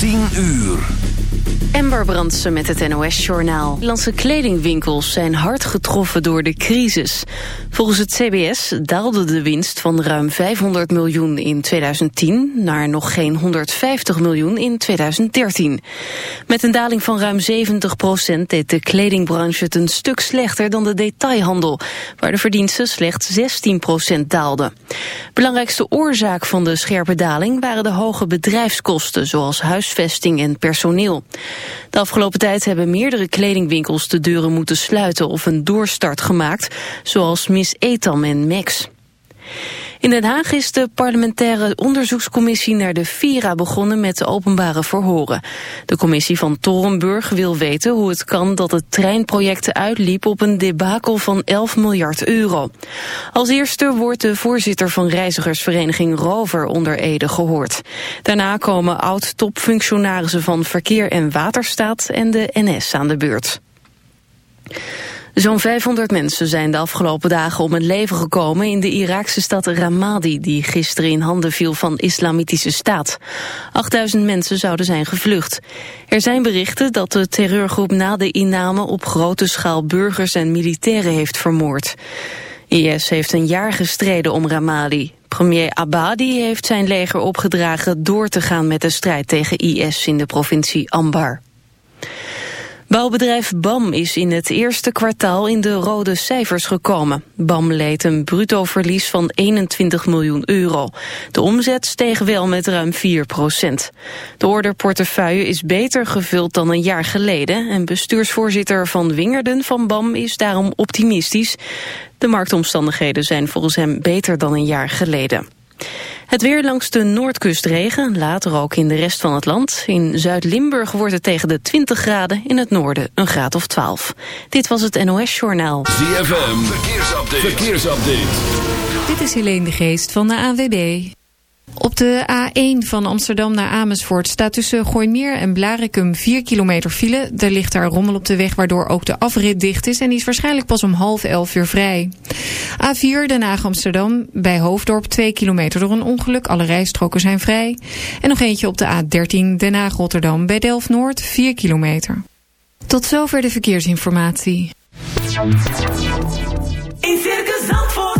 10 uur. Ember Brandsen met het NOS-journaal. Nederlandse kledingwinkels zijn hard getroffen door de crisis. Volgens het CBS daalde de winst van ruim 500 miljoen in 2010... naar nog geen 150 miljoen in 2013. Met een daling van ruim 70 procent deed de kledingbranche het een stuk slechter... dan de detailhandel, waar de verdiensten slechts 16 procent daalden. Belangrijkste oorzaak van de scherpe daling waren de hoge bedrijfskosten... zoals huisvesting en personeel. De afgelopen tijd hebben meerdere kledingwinkels de deuren moeten sluiten of een doorstart gemaakt, zoals Miss Etam en Max. In Den Haag is de parlementaire onderzoekscommissie naar de Vira begonnen met openbare verhoren. De commissie van Torenburg wil weten hoe het kan dat het treinproject uitliep op een debakel van 11 miljard euro. Als eerste wordt de voorzitter van reizigersvereniging Rover onder Ede gehoord. Daarna komen oud-topfunctionarissen van Verkeer en Waterstaat en de NS aan de beurt. Zo'n 500 mensen zijn de afgelopen dagen om het leven gekomen in de Iraakse stad Ramadi, die gisteren in handen viel van islamitische staat. 8000 mensen zouden zijn gevlucht. Er zijn berichten dat de terreurgroep na de inname op grote schaal burgers en militairen heeft vermoord. IS heeft een jaar gestreden om Ramadi. Premier Abadi heeft zijn leger opgedragen door te gaan met de strijd tegen IS in de provincie Ambar. Bouwbedrijf BAM is in het eerste kwartaal in de rode cijfers gekomen. BAM leed een bruto verlies van 21 miljoen euro. De omzet steeg wel met ruim 4 procent. De orderportefeuille is beter gevuld dan een jaar geleden... en bestuursvoorzitter Van Wingerden van BAM is daarom optimistisch. De marktomstandigheden zijn volgens hem beter dan een jaar geleden. Het weer langs de noordkust regen, later ook in de rest van het land. In Zuid-Limburg wordt het tegen de 20 graden, in het noorden een graad of 12. Dit was het NOS Journaal. ZFM, verkeersupdate. verkeersupdate. Dit is Helene de Geest van de ANWB. Op de A1 van Amsterdam naar Amersfoort staat tussen Gooimeer en Blarikum 4 kilometer file. Er ligt daar rommel op de weg waardoor ook de afrit dicht is en die is waarschijnlijk pas om half elf weer vrij. A4 Den Haag Amsterdam bij Hoofddorp 2 kilometer door een ongeluk. Alle rijstroken zijn vrij. En nog eentje op de A13 Den Haag Rotterdam bij Delft Noord 4 kilometer. Tot zover de verkeersinformatie. In Circus Zandvoort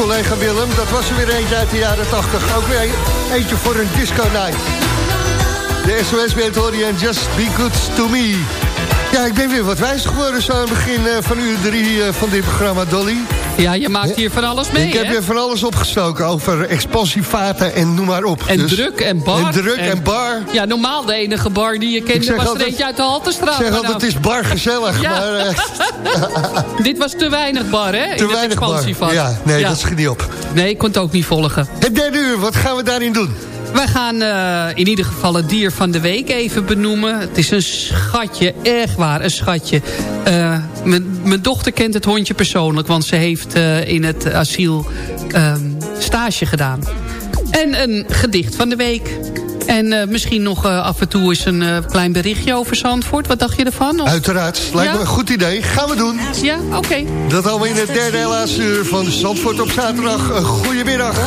Collega Willem, dat was er weer eentje uit de jaren 80. Ook weer eentje voor een disco night. De SOS-band hoor je en Just Be Good To Me. Ja, ik ben weer wat wijzer geworden zo aan het begin eh, van uur drie eh, van dit programma, Dolly. Ja, je maakt hier van alles mee, Ik heb hè? weer van alles opgestoken over expansievaten en noem maar op. En Dus- druk en bar. En druk en, bar. Ja, normaal de enige bar die je kende was er altijd- eentje uit de Haltestraat. Ik zeg altijd, nou, het is bar gezellig, Ja. maar eh, Dit was te weinig bar, hè? te in weinig bar. Ja, nee, dat schiet niet op. Nee, ik kon het ook niet volgen. Het derde uur, wat gaan we daarin doen? Wij gaan eh, in ieder geval het dier van de week even benoemen. Het is een schatje, echt waar, een schatje. Eh, mijn- dochter kent het hondje persoonlijk... want ze heeft eh, in het asiel ehm, stage gedaan. En een gedicht van de week. En eh, misschien nog eh, af en toe eens een klein berichtje over Zandvoort. Wat dacht je ervan? Of- Uiteraard, lijkt Ja? me een goed idee. Gaan we doen. Ja, oké. Dat allemaal in het derde laatste uur van Zandvoort op zaterdag. Een goedemiddag.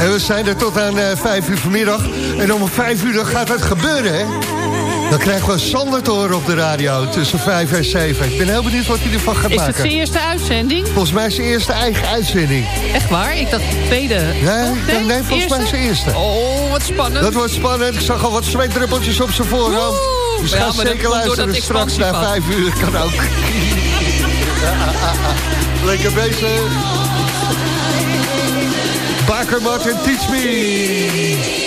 En we zijn er tot aan vijf uur vanmiddag. En om vijf uur gaat het gebeuren, hè? Dan krijgen we Sander te horen op de radio tussen vijf en zeven. Ik ben heel benieuwd wat hij ervan gaat Is het maken. zijn eerste uitzending? Volgens mij zijn eerste eigen uitzending. Echt waar? Ik dacht de tweede. Nee, Oh, nee, nee, volgens mij zijn eerste. Oh, wat spannend. Dat wordt spannend. Ik zag al wat zweetdruppeltjes op zijn voorhoofd. Dus Ja, ga zeker luisteren straks na expansievat. vijf uur. Kan ook. Lekker bezig. Bakermat en Teach Me.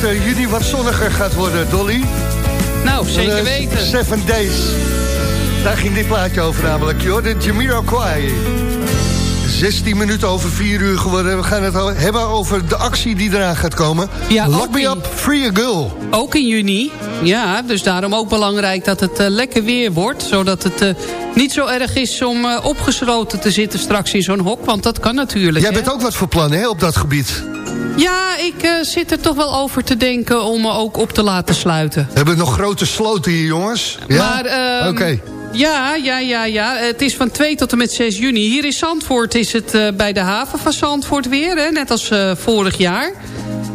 Dat eh, juni wat zonniger gaat worden, Dolly. Nou, zeker Eh, weten. Seven Days. Daar ging dit plaatje over namelijk. Je hoorde Jamiroquai. 16 minuten over 4 uur geworden. We gaan het hebben over de actie die eraan gaat komen. Ja, Lock me in- up, free a girl. Ook in juni. Ja, dus daarom ook belangrijk dat het eh, lekker weer wordt. Zodat het niet zo erg is om eh, opgesloten te zitten straks in zo'n hok. Want dat kan natuurlijk. Jij hè? bent ook wat voor plannen hè, op dat gebied. Ja, ik eh, zit er toch wel over te denken om me ook op te laten sluiten. We hebben nog grote sloten hier, jongens. Ja? Maar, ehm, Oké. Ja, ja, ja, ja. Het is van 2 tot en met 6 juni. Hier in Zandvoort is het eh, bij de haven van Zandvoort weer. Hè, net als eh, vorig jaar.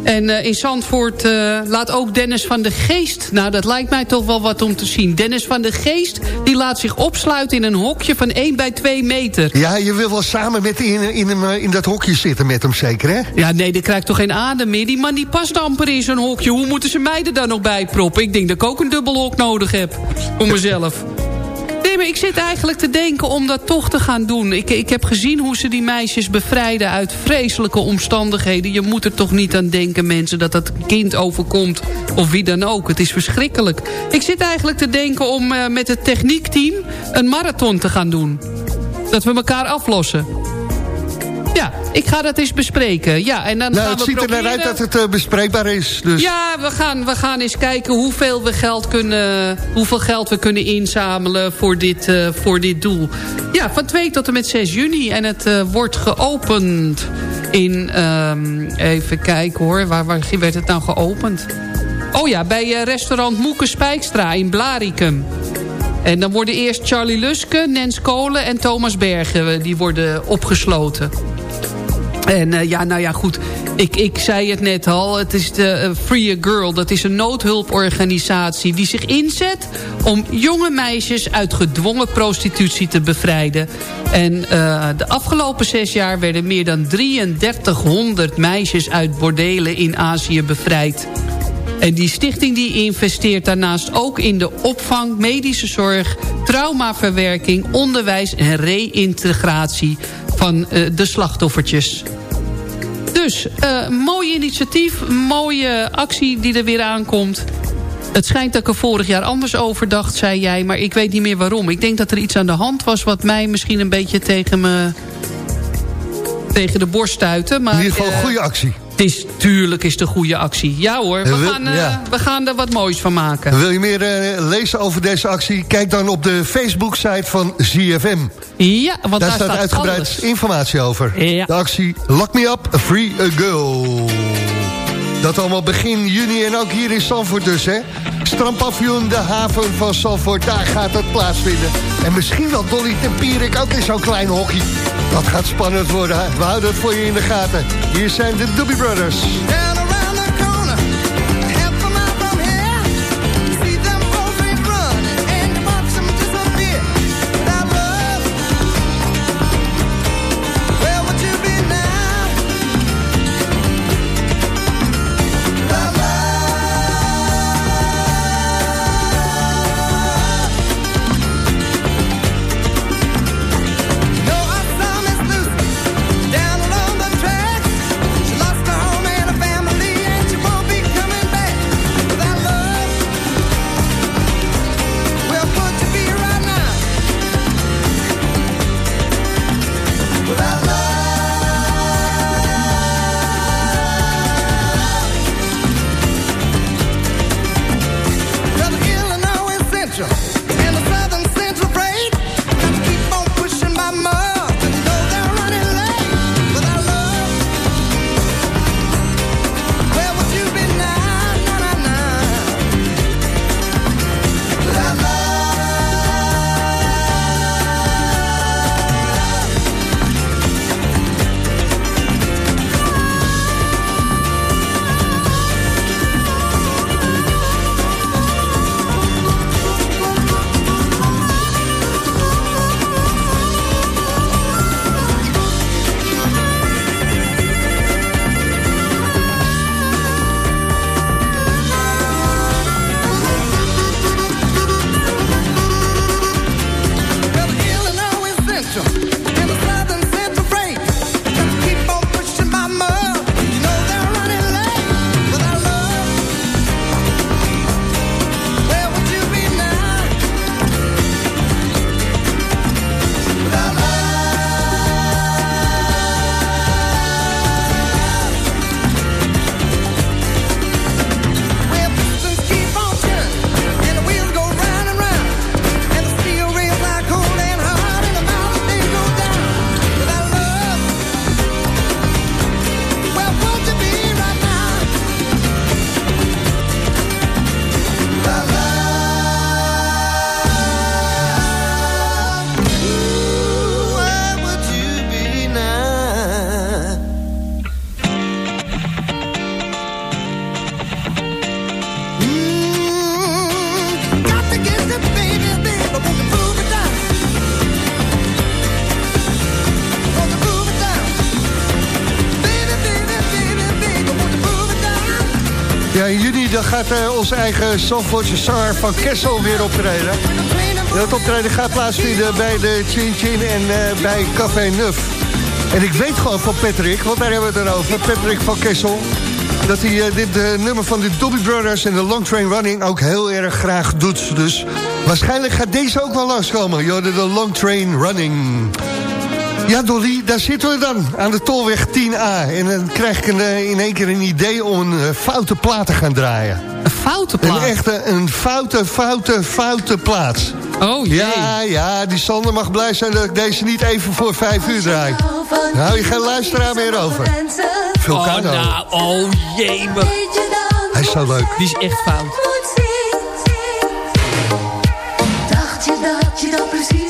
En eh, in Zandvoort eh, laat ook Dennis van de Geest... Nou, dat lijkt mij toch wel wat om te zien. Dennis van de Geest die laat zich opsluiten in een hokje van 1 bij 2 meter. Ja, je wil wel samen met in, in, hem, eh, in dat hokje zitten met hem zeker, hè? Ja, nee, die krijgt toch geen adem meer. Die man die past amper in zo'n hokje. Hoe moeten ze mij er dan nog bij proppen? Ik denk dat ik ook een dubbel hok nodig heb. Voor mezelf. Nee, maar ik zit eigenlijk te denken om dat toch te gaan doen. Ik, ik heb gezien hoe ze die meisjes bevrijden uit vreselijke omstandigheden. Je moet er toch niet aan denken, mensen, dat dat kind overkomt. Of wie dan ook. Het is verschrikkelijk. Ik zit eigenlijk te denken om eh, met het techniekteam een marathon te gaan doen. Dat we elkaar aflossen. Ja, ik ga dat eens bespreken. Ja, en dan Nou, gaan het we ziet er naar proberen... uit dat het eh, bespreekbaar is. Dus Ja, we gaan, we gaan eens kijken hoeveel, we geld kunnen, hoeveel geld we kunnen inzamelen voor dit, eh, voor dit doel. Ja, van 2 tot en met 6 juni. En het eh, wordt geopend in... ehm, even kijken hoor, waar, waar werd het nou geopend? Oh ja, bij restaurant Moeke Spijkstra in Blaricum. En dan worden eerst Charlie Luske, Nens Kolen en Thomas Bergen... die worden opgesloten. En eh, ja, nou ja, goed. Ik, ik zei het net al. Het is de eh, Free a Girl. Dat is een noodhulporganisatie die zich inzet... om jonge meisjes uit gedwongen prostitutie te bevrijden. En eh, de afgelopen zes jaar werden meer dan 3300 meisjes uit bordelen in Azië bevrijd. En die stichting die investeert daarnaast ook in de opvang, medische zorg, traumaverwerking, onderwijs en reïntegratie van eh, de slachtoffertjes. Dus, eh, mooi initiatief, mooie actie die er weer aankomt. Het schijnt dat ik er vorig jaar anders over dacht, zei jij, maar ik weet niet meer waarom. Ik denk dat er iets aan de hand was wat mij misschien een beetje tegen me tegen de borst stuitte. Maar, in ieder geval een eh, goede actie. Het is, tuurlijk is het een goede actie. Ja hoor, we, wil- gaan, eh, ja. we gaan er wat moois van maken. Wil je meer eh, lezen over deze actie? Kijk dan op de Facebook-site van ZFM. Ja, want Daar daar, staat uitgebreid alles. informatie over. Ja. De actie Lock Me Up, Free a Girl. Dat allemaal begin juni en ook hier in Zandvoort dus, hè? Strandpavioen, de haven van Zandvoort, daar gaat het plaatsvinden. En misschien wel Dolly Tempierik ook in zo'n klein hockey. Dat gaat spannend worden. We houden het voor je in de gaten. Hier zijn de Doobie Brothers. Eh, onze eigen Zandvoortse zanger van Kessel weer optreden. En dat optreden gaat plaatsvinden bij de Chin Chin en eh, bij Café Nuf. En ik weet gewoon van Patrick, want daar hebben we het over. Patrick van Kessel. Dat hij eh, dit nummer van de Dobby Brothers en de Long Train Running ook heel erg graag doet. Dus waarschijnlijk gaat deze ook wel langskomen. Jorde, de Long Train Running. Ja, Dolly, daar zitten we dan, aan de Tolweg 10A. En dan krijg ik een, in één keer een idee om een foute plaat te gaan draaien. Een foute Een plaat. echte, een foute, foute, foute plaat. Oh jee. Ja, ja, die Sander mag blij zijn dat ik deze niet even voor vijf uur draai. Hou je geen luisteraar meer over. Oh, Vulcano. nou, oh jee. maar Hij is zo leuk. Die is echt fout. Dacht je dat je dat precies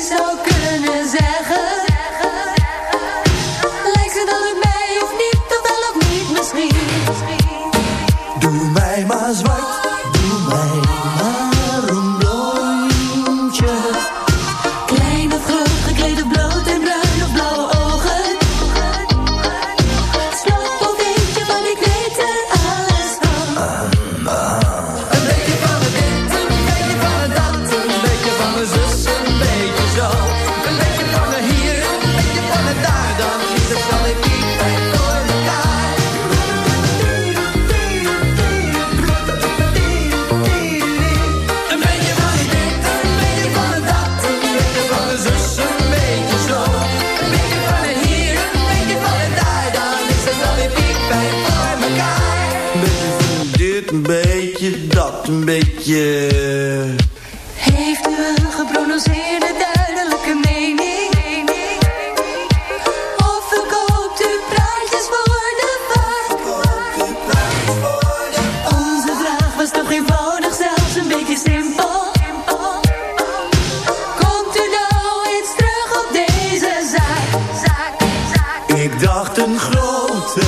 grote,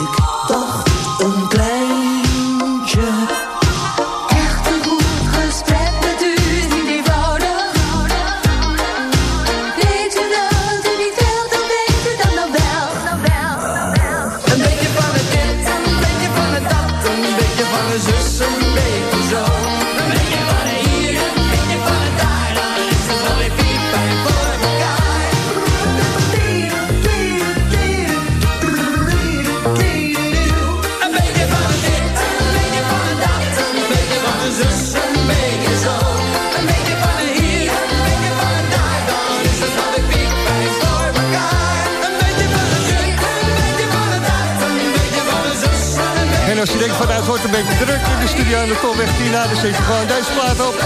ik de studio aan de Tolweg 10A, dan zet je gewoon deze plaat op.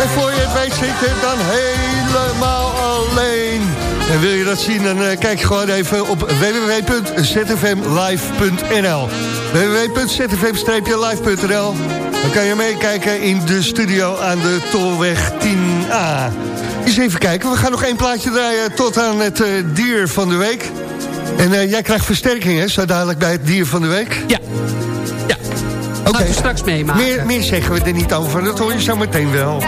En voor je het weet zit je dan helemaal alleen. En wil je dat zien, dan eh, kijk je gewoon even op www.zfmlive.nl www.zfm-live.nl Dan kan je meekijken in de studio aan de Tolweg 10A. Eens even kijken, we gaan nog één plaatje draaien tot aan het eh, dier van de week. En eh, jij krijgt versterking, hè, zo dadelijk bij het dier van de week. Ja. Oké. We straks meemaken. Meer, meer zeggen we er niet over, dat hoor je zo meteen wel.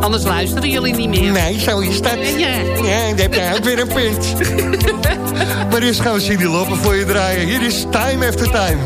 Anders luisteren jullie niet meer. Nee, zo is dat. Ja. Ja, dan heb jij ook weer een punt. maar eerst gaan we Cindy Lopen voor je draaien. Hier is Time After Time.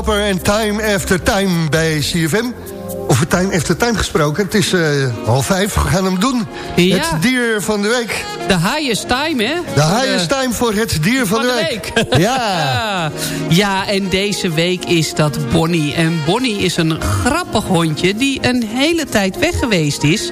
Loper en Time After Time bij CFM. Over Time After Time gesproken. Het is uh, half vijf, we gaan hem doen. Ja. Het dier van de week. De highest time, hè? De highest time voor het dier van, van de, de week. week. Ja. ja, en deze week is dat Bonnie. En Bonnie is een grappig hondje die een hele tijd weg geweest is.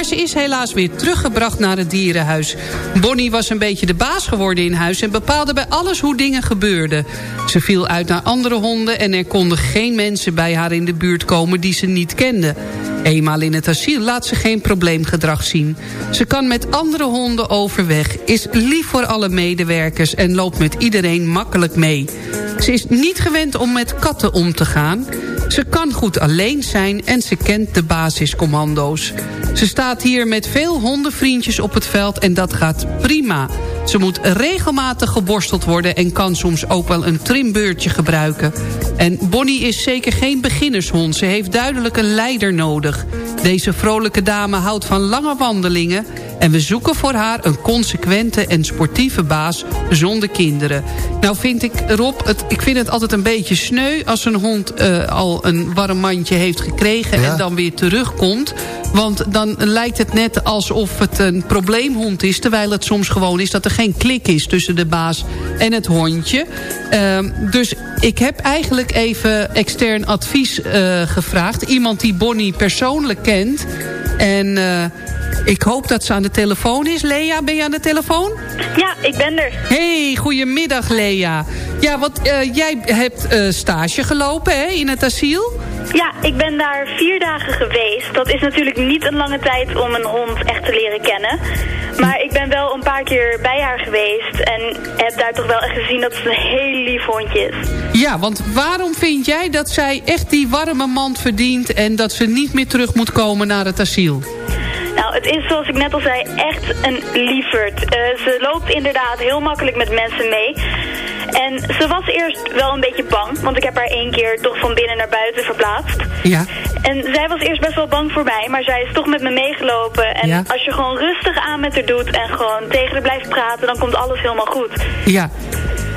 Maar ze is helaas weer teruggebracht naar het dierenhuis. Bonnie was een beetje de baas geworden in huis... en bepaalde bij alles hoe dingen gebeurden. Ze viel uit naar andere honden... en er konden geen mensen bij haar in de buurt komen die ze niet kende. Eenmaal in het asiel laat ze geen probleemgedrag zien. Ze kan met andere honden overweg, is lief voor alle medewerkers... en loopt met iedereen makkelijk mee. Ze is niet gewend om met katten om te gaan. Ze kan goed alleen zijn en ze kent de basiscommando's. Ze staat hier met veel hondenvriendjes op het veld en dat gaat prima. Ze moet regelmatig geborsteld worden en kan soms ook wel een trimbeurtje gebruiken. En Bonnie is zeker geen beginnershond. Ze heeft duidelijk een leider nodig. Deze vrolijke dame houdt van lange wandelingen... en we zoeken voor haar een consequente en sportieve baas zonder kinderen. Nou vind ik, Rob, het, ik vind het altijd een beetje sneu... als een hond uh, al een warm mandje heeft gekregen Ja. en dan weer terugkomt... Want dan lijkt het net alsof het een probleemhond is... terwijl het soms gewoon is dat er geen klik is tussen de baas en het hondje. Um, dus ik heb eigenlijk even extern advies uh, gevraagd. Iemand die Bonnie persoonlijk kent. En uh, ik hoop dat ze aan de telefoon is. Lea, ben je aan de telefoon? Ja, ik ben er. Hey, goedemiddag Lea. Ja, want uh, jij hebt stage gelopen hè, in het asiel. Ja, ik ben daar vier dagen geweest. Dat is natuurlijk niet een lange tijd om een hond echt te leren kennen. Maar ik ben wel een paar keer bij haar geweest. En heb daar toch wel echt gezien dat het een heel lief hondje is. Ja, want waarom vind jij dat zij echt die warme mand verdient... en dat ze niet meer terug moet komen naar het asiel? Nou, het is zoals ik net al zei, echt een lieverd. Uh, ze loopt inderdaad heel makkelijk met mensen mee. En ze was eerst wel een beetje bang, want ik heb haar één keer toch van binnen naar buiten verplaatst. Ja. En zij was eerst best wel bang voor mij, maar zij is toch met me meegelopen. En Ja. als je gewoon rustig aan met haar doet en gewoon tegen haar blijft praten, dan komt alles helemaal goed. Ja.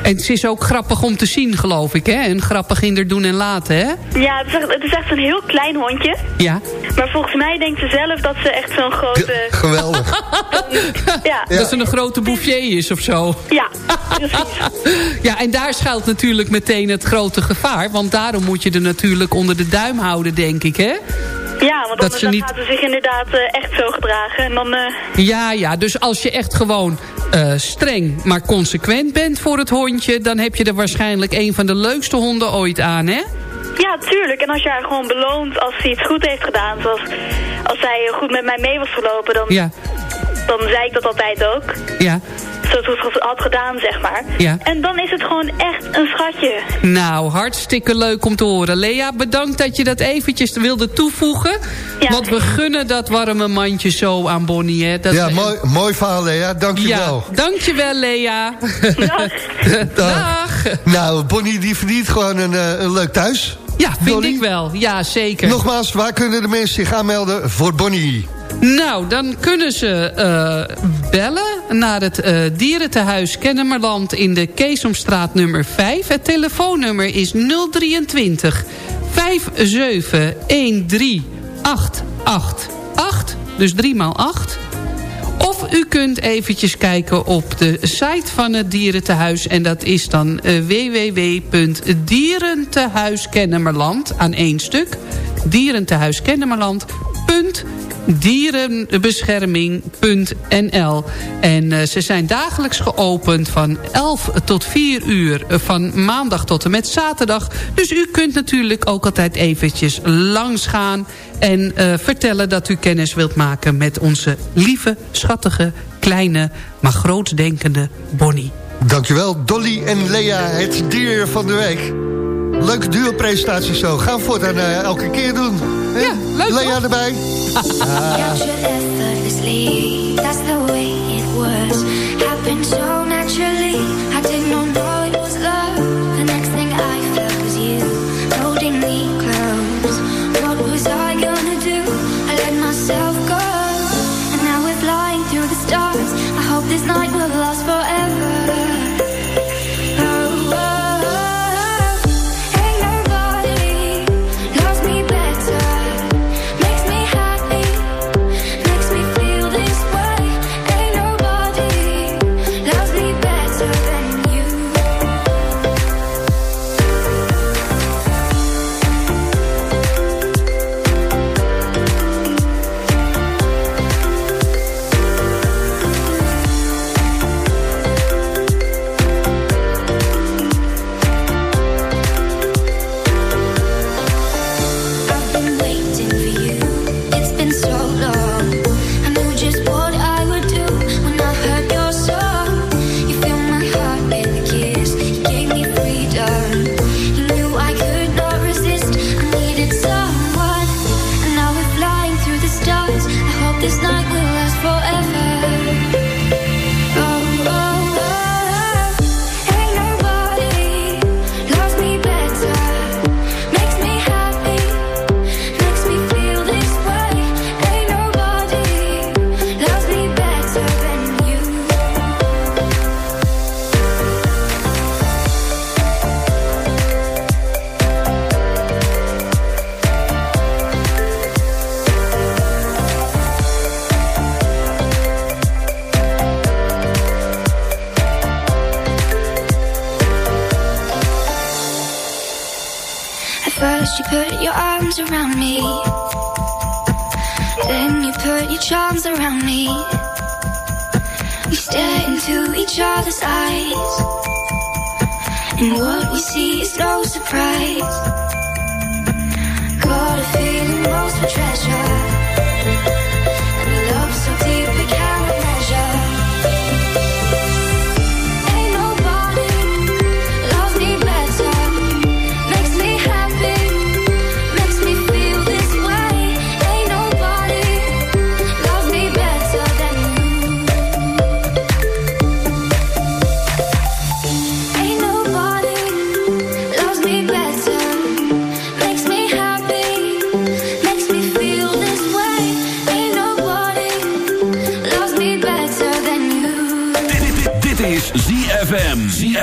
En ze is ook grappig om te zien, geloof ik, hè? En grappig in haar doen en laten, hè? Ja, het is echt, het is echt een heel klein hondje. Ja. Maar volgens mij denkt ze zelf dat ze echt zo'n grote... Geweldig. Ja, Dat ze een grote bouffier is of zo. ja, precies. Ja, en daar schuilt natuurlijk meteen het grote gevaar. Want daarom moet je er natuurlijk onder de duim houden, denk ik, hè? Ja, want Dat anders ze dan niet- gaat ze zich inderdaad eh, echt zo gedragen. En dan... eh, Ja, ja, dus als je echt gewoon eh, streng, maar consequent bent voor het hondje... dan heb je er waarschijnlijk een van de leukste honden ooit aan, hè? Ja, tuurlijk. En als je haar gewoon beloont als ze iets goed heeft gedaan... zoals als zij goed met mij mee was gelopen... dan, Ja, dan zei ik dat altijd ook. ja. Het had gedaan, zeg maar. Ja. En dan is het gewoon echt een schatje. Nou, hartstikke leuk om te horen. Lea, bedankt dat je dat eventjes wilde toevoegen. Ja. Want we gunnen dat warme mandje zo aan Bonnie, hè? Dat Ja, we- mooi, mooi verhaal, Lea. Dank je Ja, wel. dankjewel Lea. Dag. Dag. Nou, Bonnie die verdient gewoon een, eh, een leuk thuis. Ja, vind Dolly? ik wel. Ja, zeker. Nogmaals, waar kunnen de mensen zich aanmelden voor Bonnie? Nou, dan kunnen ze eh, bellen naar het eh dierentehuis Kennemerland in de Keesomstraat nummer 5. Het telefoonnummer is 023 5713 888. Dus 3 maal 8. Of u kunt eventjes kijken op de site van het dierentehuis. En dat is dan eh, www.dierentehuiskennemerland aan één stuk. Dierentehuiskennemerland. dierenbescherming.nl En uh, ze zijn dagelijks geopend van 11 tot 4 uur uh, van maandag tot en met zaterdag. Dus u kunt natuurlijk ook altijd eventjes langs gaan en uh, vertellen dat u kennis wilt maken met onze lieve, schattige, kleine, maar grootsdenkende Bonnie. Dankjewel, Dolly en Lea, het dier van de week. Leuke duo-presentatie zo. Gaan we voortaan uh, elke keer doen. Ja, leuk Lea toch? erbij. no surprise. Got a feeling most of treasure.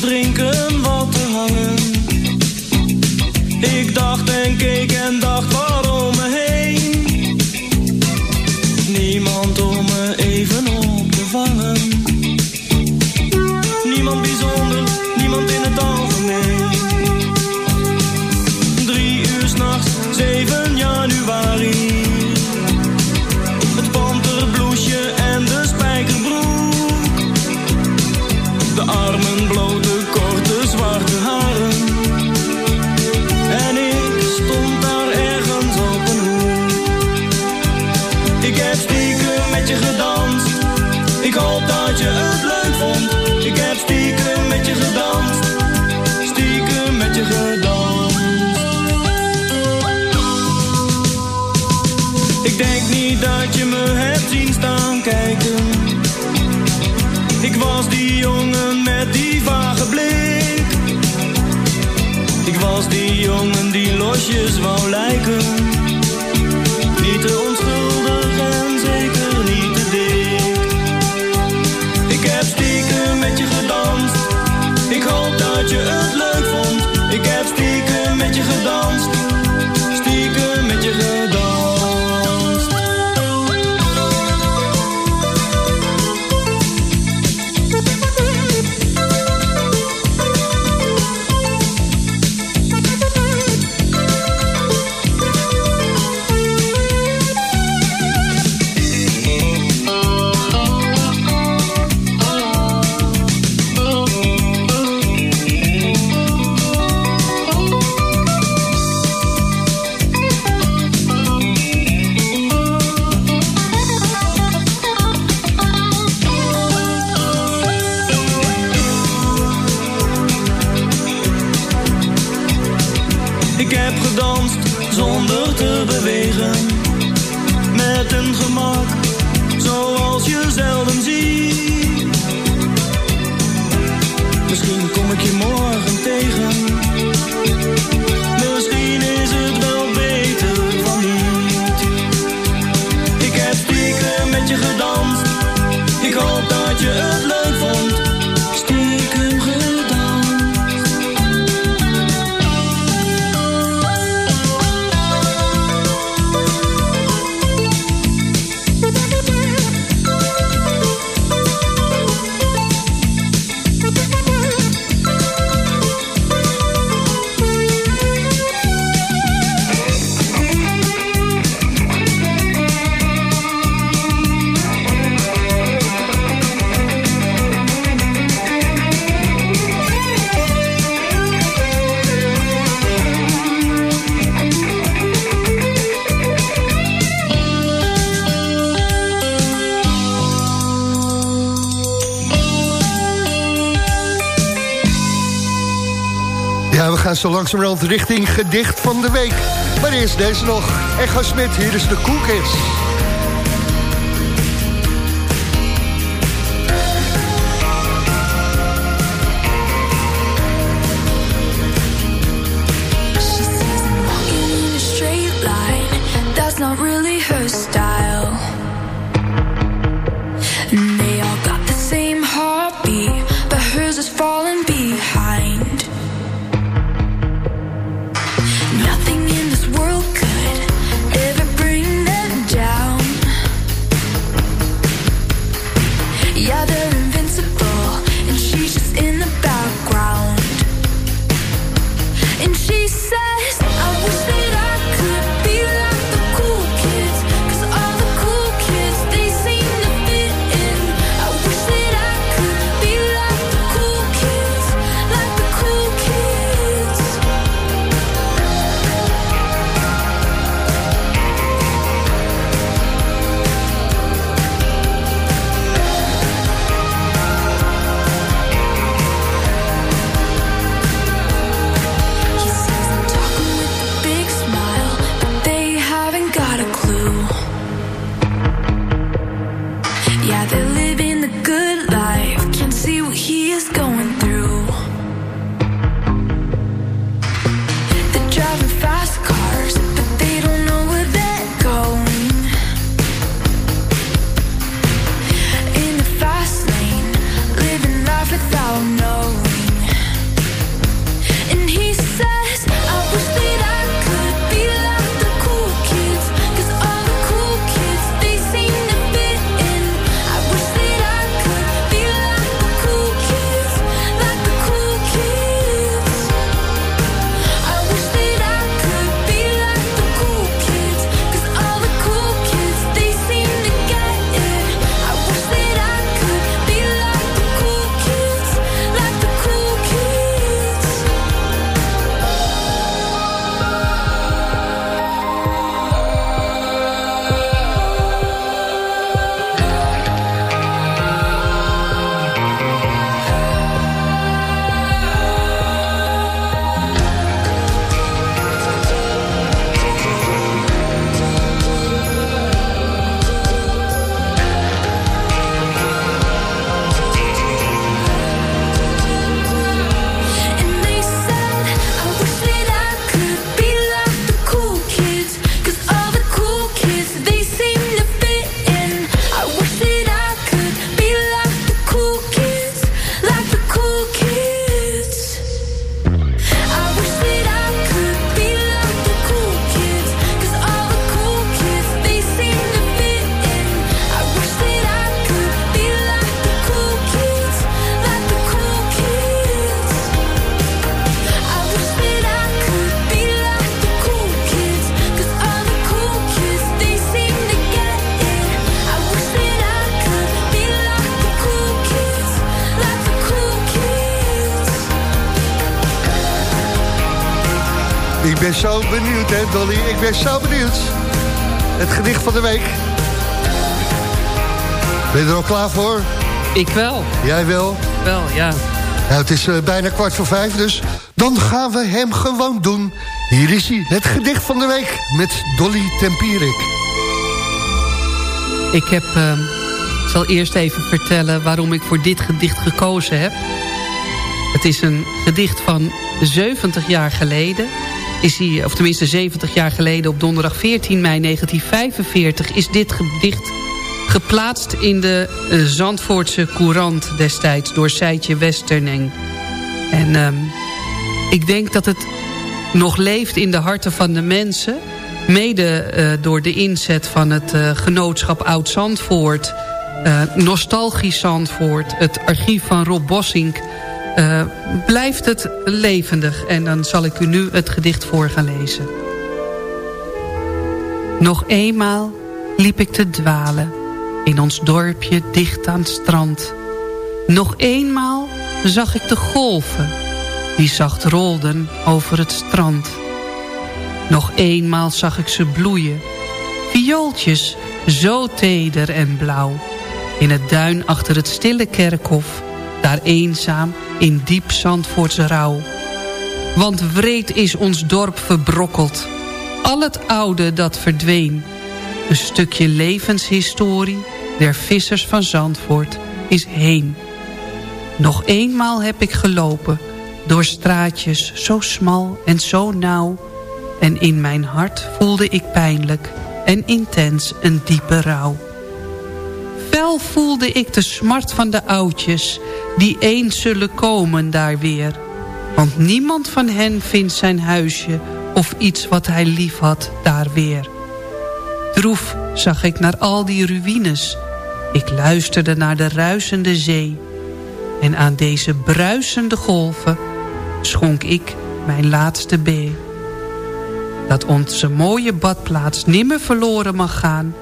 drinken, wat te hangen. Ik dacht en keek en dacht. zo langzamerhand richting gedicht van de week. Maar eerst deze nog. Echo Smit, hier is de koekjes. Ik ben zo benieuwd. Het gedicht van de week. Ben je er al klaar voor? Ik wel. Jij wel? Wel, ja. Nou, het is eh, bijna kwart voor vijf, dus dan gaan we hem gewoon doen. Hier is hij, het gedicht van de week met Dolly Tempierik. Ik heb, ehm, ik zal eerst even vertellen waarom ik voor dit gedicht gekozen heb. Het is een gedicht van 70 jaar geleden. Is hij, of tenminste 70 jaar geleden op donderdag 14 mei 1945... is dit gedicht geplaatst in de eh, Zandvoortse Courant destijds... door Seitje Westerneng. En ehm, ik denk dat het nog leeft in de harten van de mensen... mede eh, door de inzet van het eh, genootschap Oud-Zandvoort... Nostalgisch Zandvoort, het archief van Rob Bossink... blijft het levendig. En dan zal ik u nu het gedicht voor gaan lezen. Nog eenmaal liep ik te dwalen in ons dorpje dicht aan het strand. Nog eenmaal zag ik de golven die zacht rolden over het strand. Nog eenmaal zag ik ze bloeien, viooltjes zo teder en blauw. In het duin achter het stille kerkhof, daar eenzaam in diep Zandvoortse rouw. Want wreed is ons dorp verbrokkeld, al het oude dat verdween. Een stukje levenshistorie der vissers van Zandvoort is heen. Nog eenmaal heb ik gelopen door straatjes zo smal en zo nauw... en in mijn hart voelde ik pijnlijk en intens een diepe rouw. Fel voelde ik de smart van de oudjes... die eens zullen komen daar weer. Want niemand van hen vindt zijn huisje... of iets wat hij lief had daar weer. Droef zag ik naar al die ruïnes ik luisterde naar de ruisende zee. En aan deze bruisende golven schonk ik mijn laatste B. Dat onze mooie badplaats nimmer verloren mag gaan...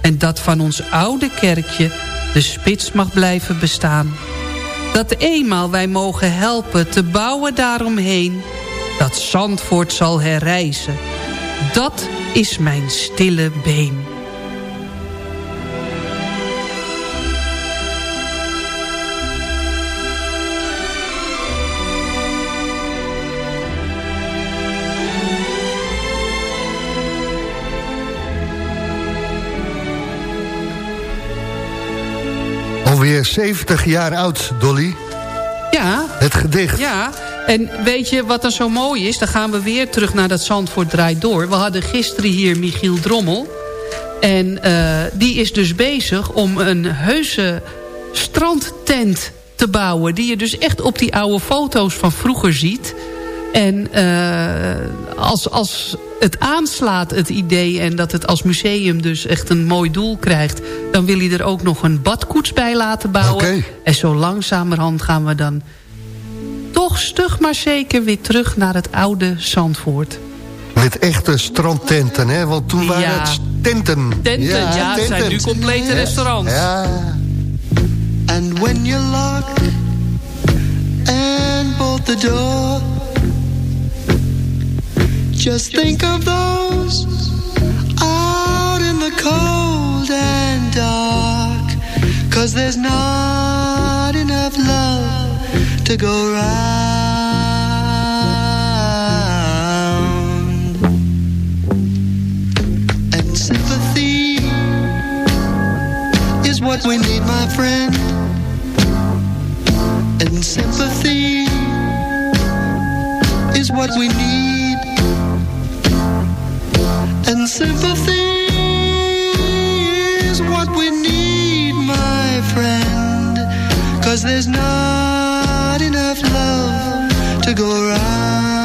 en dat van ons oude kerkje de spits mag blijven bestaan. Dat eenmaal wij mogen helpen te bouwen daaromheen... dat Zandvoort zal herrijzen. Dat is mijn stille been. Alweer 70 jaar oud, Dolly. Ja. Het gedicht. Ja, en weet je wat er zo mooi is? Dan gaan we weer terug naar dat Zandvoort draait door. We hadden gisteren hier Michiel Drommel. En uh, die is dus bezig om een heuse strandtent te bouwen... die je dus echt op die oude foto's van vroeger ziet... En uh, als, als het aanslaat, het idee... en dat het als museum dus echt een mooi doel krijgt... dan wil hij er ook nog een badkoets bij laten bouwen. Okay. En zo langzamerhand gaan we dan toch stug maar zeker weer terug naar het oude Zandvoort. Met echte strandtenten, hè? Want toen waren Ja. het tenten. Tenten, ja, het zijn nu complete restaurants. Ja. And when you lock and bolt the door, just think of those out in the cold and dark. Cause there's not enough love to go round. And sympathy is what we need, my friend. And sympathy is what we need. And sympathy is what we need, my friend. Cause there's not enough love to go around.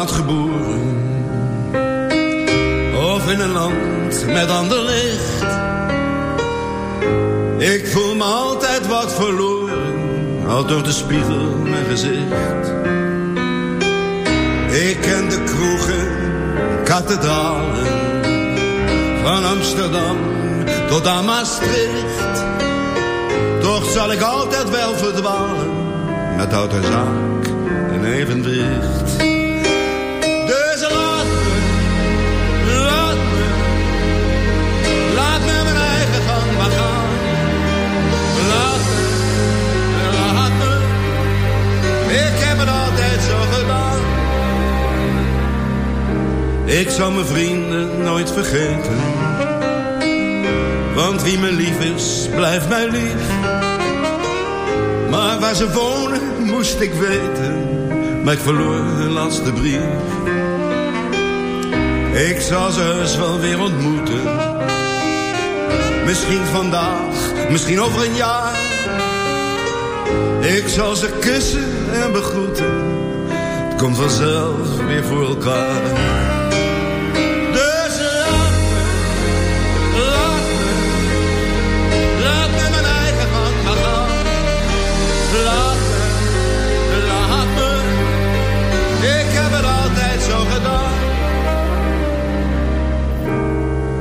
Misschien te Want wie me lief is, blijft mij lief. Maar waar ze wonen, moest ik weten. Maar ik verloor hun laatste brief. Ik zal ze heus wel weer ontmoeten. Misschien vandaag, misschien over een jaar. Ik zal ze kussen en begroeten. Het komt vanzelf weer voor elkaar.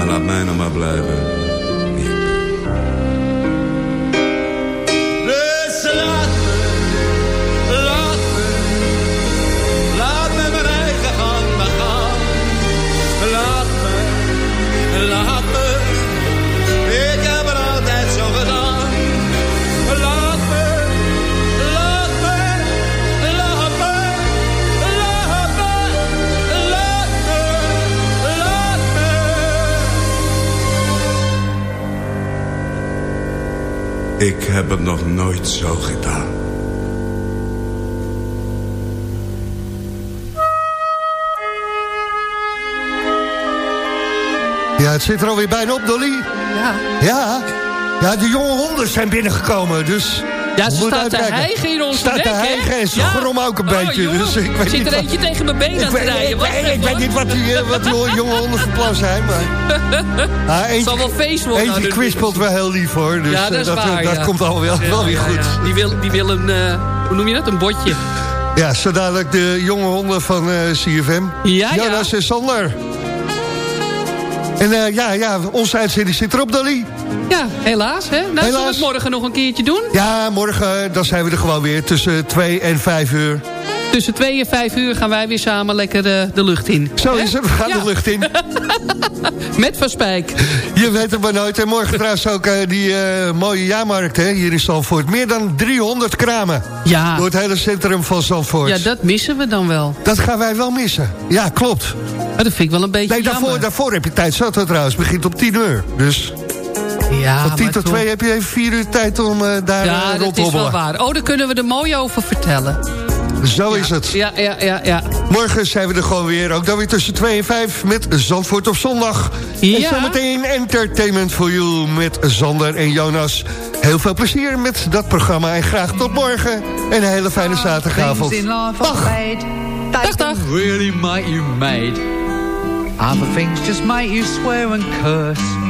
Maar laat mij nog maar. Ik heb het nog nooit zo gedaan. Ja, het zit er alweer bijna op, Dolly. Ja. Ja, ja de jonge honden zijn binnengekomen, dus... Ja, ze staat te hijgen in ons Staat nek, hijgen en ze Ja. ook een Oh, beetje. jongen. dus ik weet Zit er wat- eentje tegen mijn been aan te rijden. ik, weet, ik weet niet wat die, eh, wat die jonge honden van plan zijn, maar... Ah, eentje, zal wel feest worden. Eentje Nou, kwispelt wel heel lief, hoor. Dus ja, dat eh, is dat, waar, dat komt al wel, wel weer goed. Die, wil, die wil een, eh, hoe noem je dat, een botje. Ja, zo dadelijk de jonge honden van CFM. Ja, ja. Jonas en Sander. En ja, ja, onze uitzending zit erop, Dolly. Ja, helaas. Hè? Nou, zullen we Helaas. het morgen nog een keertje doen? Ja, morgen eh, dan zijn we er gewoon weer tussen 2 en 5 uur. Tussen 2 en 5 uur gaan wij weer samen lekker de, de lucht in. Zo Hè? is het, we gaan Ja. de lucht in. Met Van Spijk. Je weet het maar nooit. En morgen trouwens ook eh, die eh, mooie jaarmarkt hè, hier in Zandvoort. Meer dan 300 kramen. Ja. Door het hele centrum van Zandvoort. Ja, dat missen we dan wel. Dat gaan wij wel missen. Ja, klopt. Maar dat vind ik wel een beetje Nee, daarvoor, jammer. daarvoor heb je tijd zat trouwens. Het begint op 10 uur. Dus Ja, van 10 maar tot toch. 2 heb je even 4 uur tijd om eh, daar Ja, eh, dat rond te is wel waar. Oh, daar kunnen we er mooi over vertellen. Zo is het. Ja, ja, ja, ja. Morgen zijn we er gewoon weer. Ook dan weer tussen 2 en 5 met Zandvoort op zondag. En Ja. zometeen Entertainment for You met Zander en Jonas. Heel veel plezier met dat programma. En graag tot morgen. En een hele fijne zaterdagavond. Life are Dag. dag. can really make you mad. Other things just make you swear and curse.